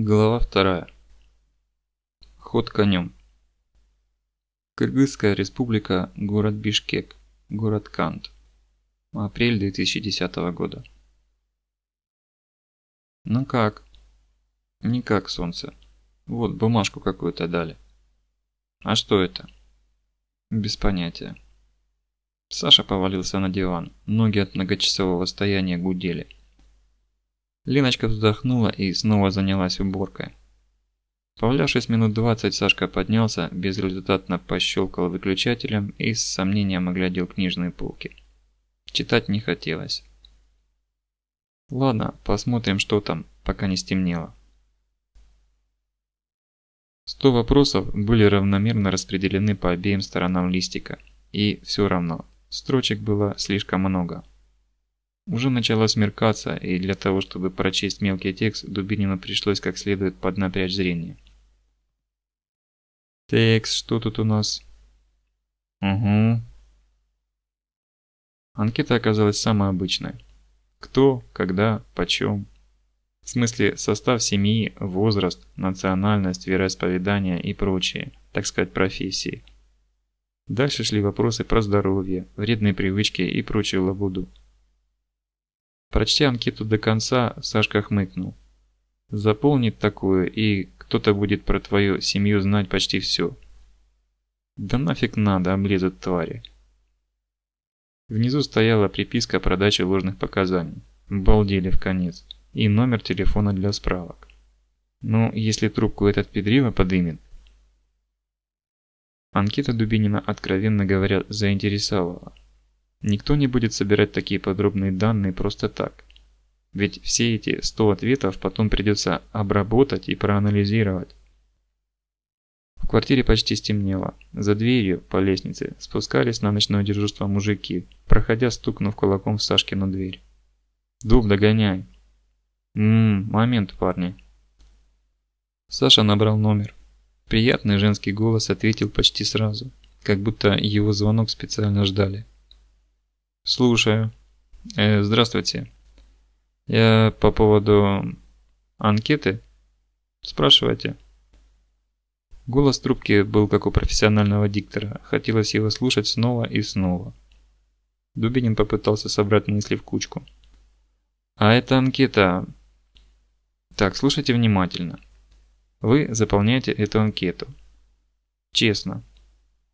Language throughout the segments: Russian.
Глава вторая. Ход конем. Кыргызская республика, город Бишкек, город Кант. Апрель 2010 года. Ну как? Никак, солнце. Вот, бумажку какую-то дали. А что это? Без понятия. Саша повалился на диван. Ноги от многочасового стояния гудели. Леночка вздохнула и снова занялась уборкой. Повалявшись минут двадцать, Сашка поднялся, безрезультатно пощелкал выключателем и с сомнением оглядел книжные полки. Читать не хотелось. Ладно, посмотрим, что там, пока не стемнело. Сто вопросов были равномерно распределены по обеим сторонам листика, и все равно, строчек было слишком много. Уже начало смеркаться, и для того, чтобы прочесть мелкий текст, Дубинину пришлось как следует поднапрячь зрение. Текст, что тут у нас? Угу. Анкета оказалась самой обычной. Кто, когда, почем. В смысле состав семьи, возраст, национальность, вероисповедание и прочие, так сказать, профессии. Дальше шли вопросы про здоровье, вредные привычки и прочую лабуду. Прочтя анкету до конца, Сашка хмыкнул. Заполнит такую, и кто-то будет про твою семью знать почти все. Да нафиг надо, облезут твари. Внизу стояла приписка про дачу ложных показаний. Балдели в конец. И номер телефона для справок. Ну, если трубку этот педрила подымет. Анкета Дубинина, откровенно говоря, заинтересовала. Никто не будет собирать такие подробные данные просто так. Ведь все эти 100 ответов потом придется обработать и проанализировать. В квартире почти стемнело. За дверью, по лестнице, спускались на ночное дежурство мужики, проходя стукнув кулаком в Сашкину дверь. «Дуб, догоняй!» «Ммм, момент, парни!» Саша набрал номер. Приятный женский голос ответил почти сразу, как будто его звонок специально ждали. Слушаю. Э, здравствуйте. Я по поводу анкеты? Спрашивайте. Голос трубки был как у профессионального диктора. Хотелось его слушать снова и снова. Дубинин попытался собрать мысли в кучку. А эта анкета... Так, слушайте внимательно. Вы заполняете эту анкету. Честно.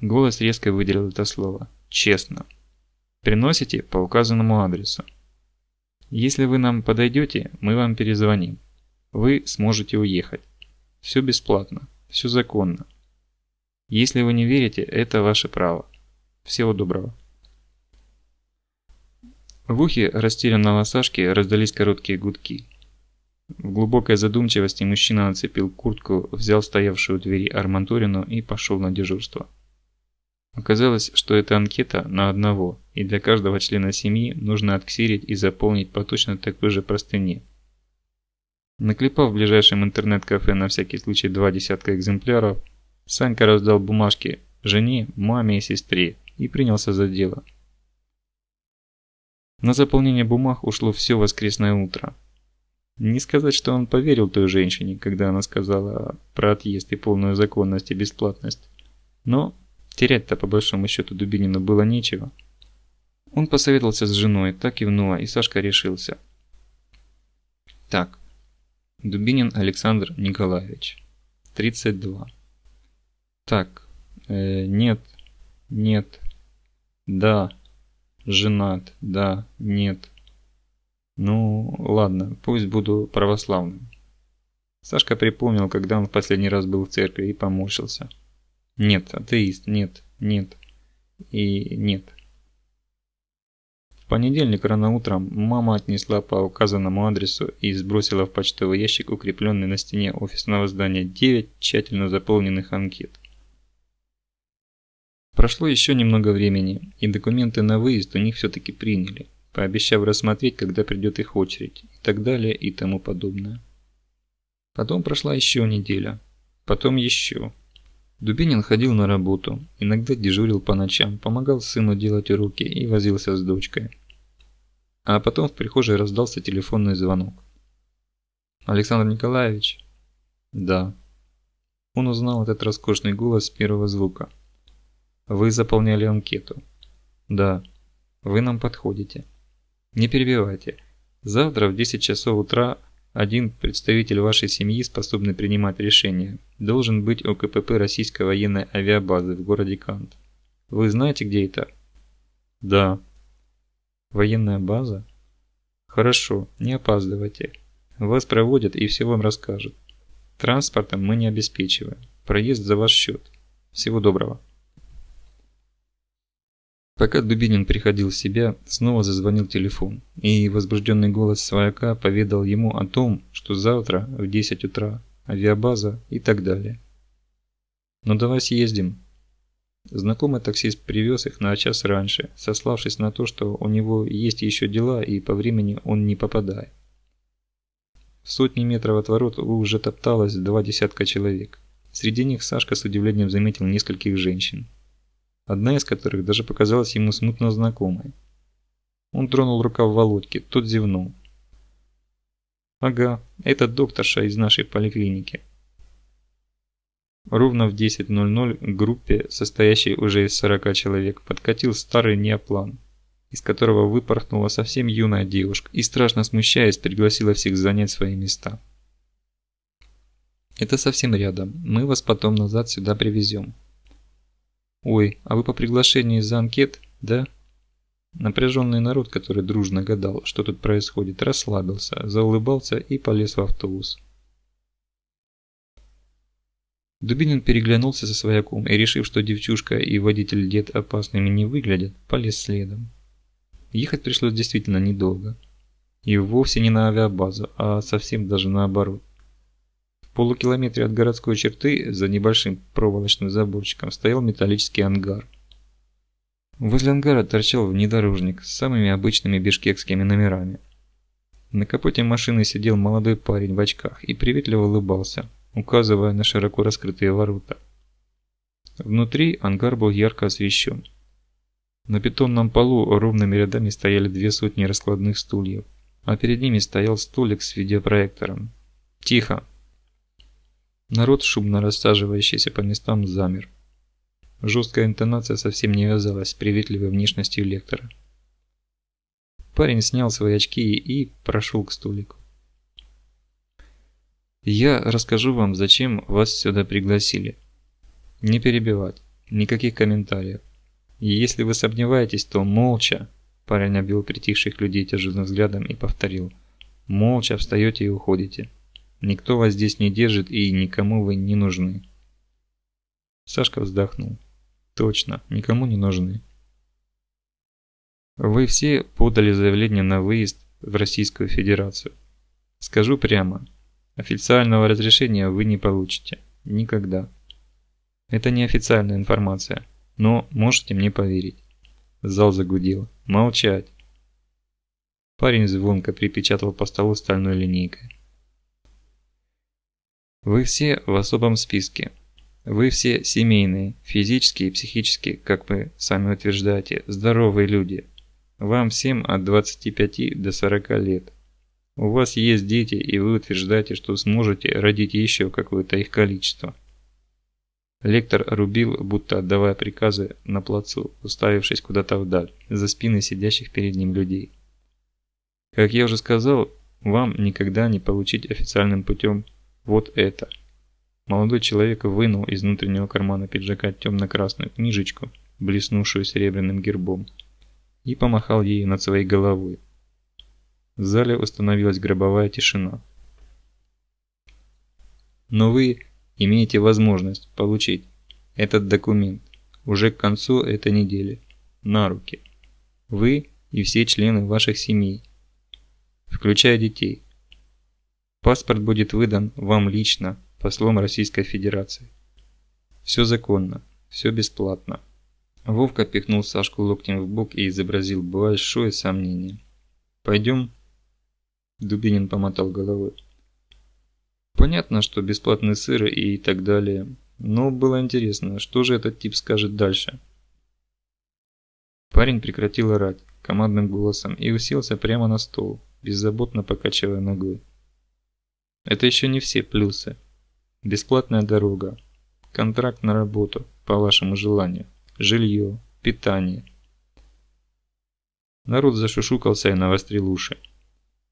Голос резко выделил это слово. Честно. Приносите по указанному адресу. Если вы нам подойдете, мы вам перезвоним. Вы сможете уехать. Все бесплатно, все законно. Если вы не верите, это ваше право. Всего доброго. В ухе растерянного Сашки раздались короткие гудки. В глубокой задумчивости мужчина нацепил куртку, взял стоявшую у двери арматурину и пошел на дежурство. Оказалось, что это анкета на одного, и для каждого члена семьи нужно отксерить и заполнить по точно такой же простыне. Наклепав в ближайшем интернет-кафе на всякий случай два десятка экземпляров, Санька раздал бумажки жене, маме и сестре и принялся за дело. На заполнение бумаг ушло все воскресное утро. Не сказать, что он поверил той женщине, когда она сказала про отъезд и полную законность и бесплатность. Но Терять-то по большому счету Дубинину было нечего. Он посоветовался с женой, так кивнула, и Сашка решился. Так, Дубинин Александр Николаевич, 32. Так, э, нет, нет, да, женат, да, нет. Ну, ладно, пусть буду православным. Сашка припомнил, когда он в последний раз был в церкви и поморщился. Нет, атеист, нет, нет и нет. Понедельник рано утром мама отнесла по указанному адресу и сбросила в почтовый ящик укрепленный на стене офисного здания 9 тщательно заполненных анкет. Прошло еще немного времени, и документы на выезд у них все-таки приняли, пообещав рассмотреть, когда придет их очередь, и так далее, и тому подобное. Потом прошла еще неделя, потом еще, Дубинин ходил на работу, иногда дежурил по ночам, помогал сыну делать уроки и возился с дочкой. А потом в прихожей раздался телефонный звонок. «Александр Николаевич, Да. Он узнал этот роскошный голос с первого звука. Вы заполняли анкету. Да. Вы нам подходите. Не перебивайте. Завтра в 10 часов утра один представитель вашей семьи, способный принимать решения, должен быть у КПП российской военной авиабазы в городе Кант. Вы знаете, где это? Да. Военная база? Хорошо, не опаздывайте. Вас проводят и все вам расскажут. Транспортом мы не обеспечиваем. Проезд за ваш счет. Всего доброго. Пока Дубинин приходил в себя, снова зазвонил телефон, и возбужденный голос свояка поведал ему о том, что завтра в 10 утра авиабаза и так далее. «Ну давай съездим». Знакомый таксист привез их на час раньше, сославшись на то, что у него есть еще дела и по времени он не попадает. В сотни метров от ворот уже топталось два десятка человек. Среди них Сашка с удивлением заметил нескольких женщин одна из которых даже показалась ему смутно знакомой. Он тронул рукав Володьки, тот зевнул. «Ага, это докторша из нашей поликлиники». Ровно в 10.00 к группе, состоящей уже из 40 человек, подкатил старый неоплан, из которого выпорхнула совсем юная девушка и, страшно смущаясь, пригласила всех занять свои места. «Это совсем рядом, мы вас потом назад сюда привезем», Ой, а вы по приглашению из-за анкет, да? Напряженный народ, который дружно гадал, что тут происходит, расслабился, заулыбался и полез в автобус. Дубинин переглянулся со свояком и, решив, что девчушка и водитель дед опасными не выглядят, полез следом. Ехать пришлось действительно недолго. И вовсе не на авиабазу, а совсем даже наоборот полукилометре от городской черты, за небольшим проволочным заборчиком, стоял металлический ангар. Возле ангара торчал внедорожник с самыми обычными бишкекскими номерами. На капоте машины сидел молодой парень в очках и приветливо улыбался, указывая на широко раскрытые ворота. Внутри ангар был ярко освещен. На бетонном полу ровными рядами стояли две сотни раскладных стульев, а перед ними стоял столик с видеопроектором. «Тихо!» Народ, шумно рассаживающийся по местам, замер. Жесткая интонация совсем не вязалась с приветливой внешностью лектора. Парень снял свои очки и прошел к столику. «Я расскажу вам, зачем вас сюда пригласили. Не перебивать, никаких комментариев. И если вы сомневаетесь, то молча...» Парень обвел притихших людей тяжелым взглядом и повторил. «Молча встаете и уходите». Никто вас здесь не держит и никому вы не нужны. Сашка вздохнул. Точно, никому не нужны. Вы все подали заявление на выезд в Российскую Федерацию. Скажу прямо, официального разрешения вы не получите. Никогда. Это не официальная информация, но можете мне поверить. Зал загудел. Молчать. Парень звонко припечатал по столу стальной линейкой. Вы все в особом списке. Вы все семейные, физически и психически, как вы сами утверждаете, здоровые люди. Вам всем от 25 до 40 лет. У вас есть дети, и вы утверждаете, что сможете родить еще какое-то их количество. Лектор рубил, будто отдавая приказы на плацу, уставившись куда-то вдаль, за спины сидящих перед ним людей. Как я уже сказал, вам никогда не получить официальным путем вот это. Молодой человек вынул из внутреннего кармана пиджака темно-красную книжечку, блеснувшую серебряным гербом, и помахал ею над своей головой. В зале установилась гробовая тишина. Но вы имеете возможность получить этот документ уже к концу этой недели на руки. Вы и все члены ваших семей, включая детей. Паспорт будет выдан вам лично, послом Российской Федерации. Все законно, все бесплатно. Вовка пихнул Сашку локтем в бок и изобразил большое сомнение. «Пойдем?» Дубинин помотал головой. Понятно, что бесплатный сыр и так далее, но было интересно, что же этот тип скажет дальше. Парень прекратил орать командным голосом и уселся прямо на стол, беззаботно покачивая ногой. Это еще не все плюсы. Бесплатная дорога. Контракт на работу, по вашему желанию. Жилье, питание. Народ зашушукался и навострил уши.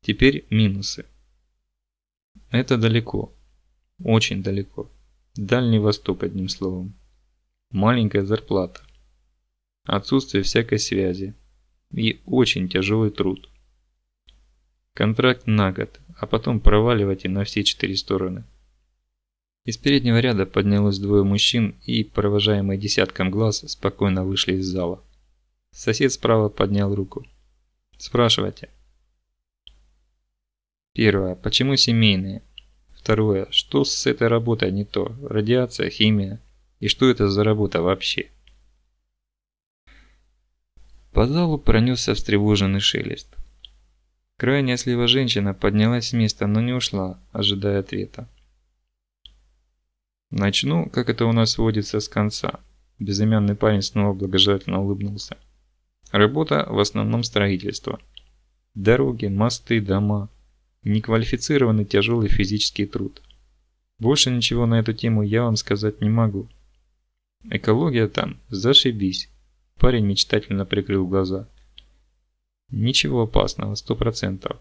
Теперь минусы. Это далеко. Очень далеко. Дальний Восток, одним словом. Маленькая зарплата. Отсутствие всякой связи. И очень тяжелый труд. Контракт на год, а потом проваливайте на все четыре стороны. Из переднего ряда поднялось двое мужчин и, провожаемые десятком глаз, спокойно вышли из зала. Сосед справа поднял руку. Спрашивайте. Первое. Почему семейные? Второе. Что с этой работой не то? Радиация, химия? И что это за работа вообще? По залу пронесся встревоженный шелест. Крайняя слева женщина поднялась с места, но не ушла, ожидая ответа. Начну, как это у нас водится, с конца. Безымянный парень снова благожелательно улыбнулся. Работа в основном строительство. Дороги, мосты, дома. Неквалифицированный тяжелый физический труд. Больше ничего на эту тему я вам сказать не могу. Экология там, зашибись. Парень мечтательно прикрыл глаза. Ничего опасного, сто процентов.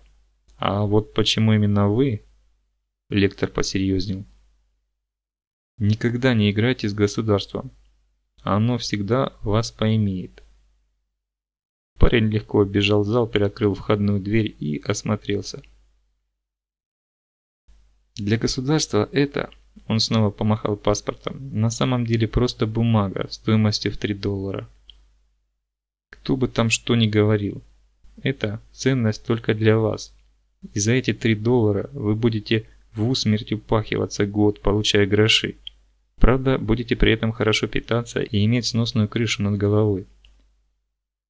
А вот почему именно вы? Лектор посерьезнел. Никогда не играйте с государством. Оно всегда вас поимеет. Парень легко оббежал зал, приоткрыл входную дверь и осмотрелся. Для государства это, он снова помахал паспортом, на самом деле просто бумага стоимостью в 3 доллара. Кто бы там что ни говорил, это ценность только для вас. И за эти 3 доллара вы будете в усмерть упахиваться год, получая гроши. Правда, будете при этом хорошо питаться и иметь сносную крышу над головой.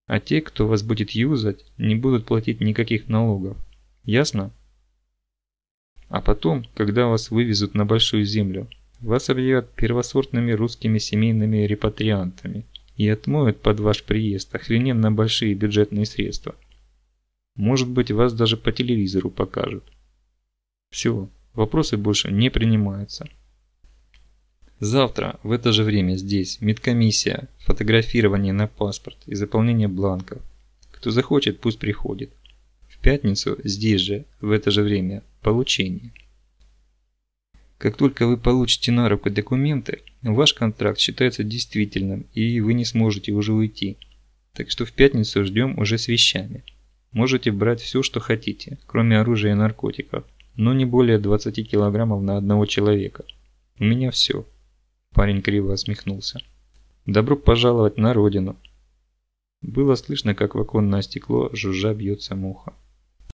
А те, кто вас будет юзать, не будут платить никаких налогов. Ясно? А потом, когда вас вывезут на большую землю, вас объявят первосортными русскими семейными репатриантами и отмоют под ваш приезд охрененно большие бюджетные средства. Может быть, вас даже по телевизору покажут. Все, вопросы больше не принимаются. Завтра в это же время здесь медкомиссия, фотографирование на паспорт и заполнение бланков. Кто захочет, пусть приходит. В пятницу здесь же, в это же время, получение. Как только вы получите на руку документы, ваш контракт считается действительным и вы не сможете уже уйти. Так что в пятницу ждем уже с вещами. Можете брать все, что хотите, кроме оружия и наркотиков, но не более 20 килограммов на одного человека. У меня все. Парень криво усмехнулся. «Добро пожаловать на родину!» Было слышно, как в оконное стекло жужжа бьется муха.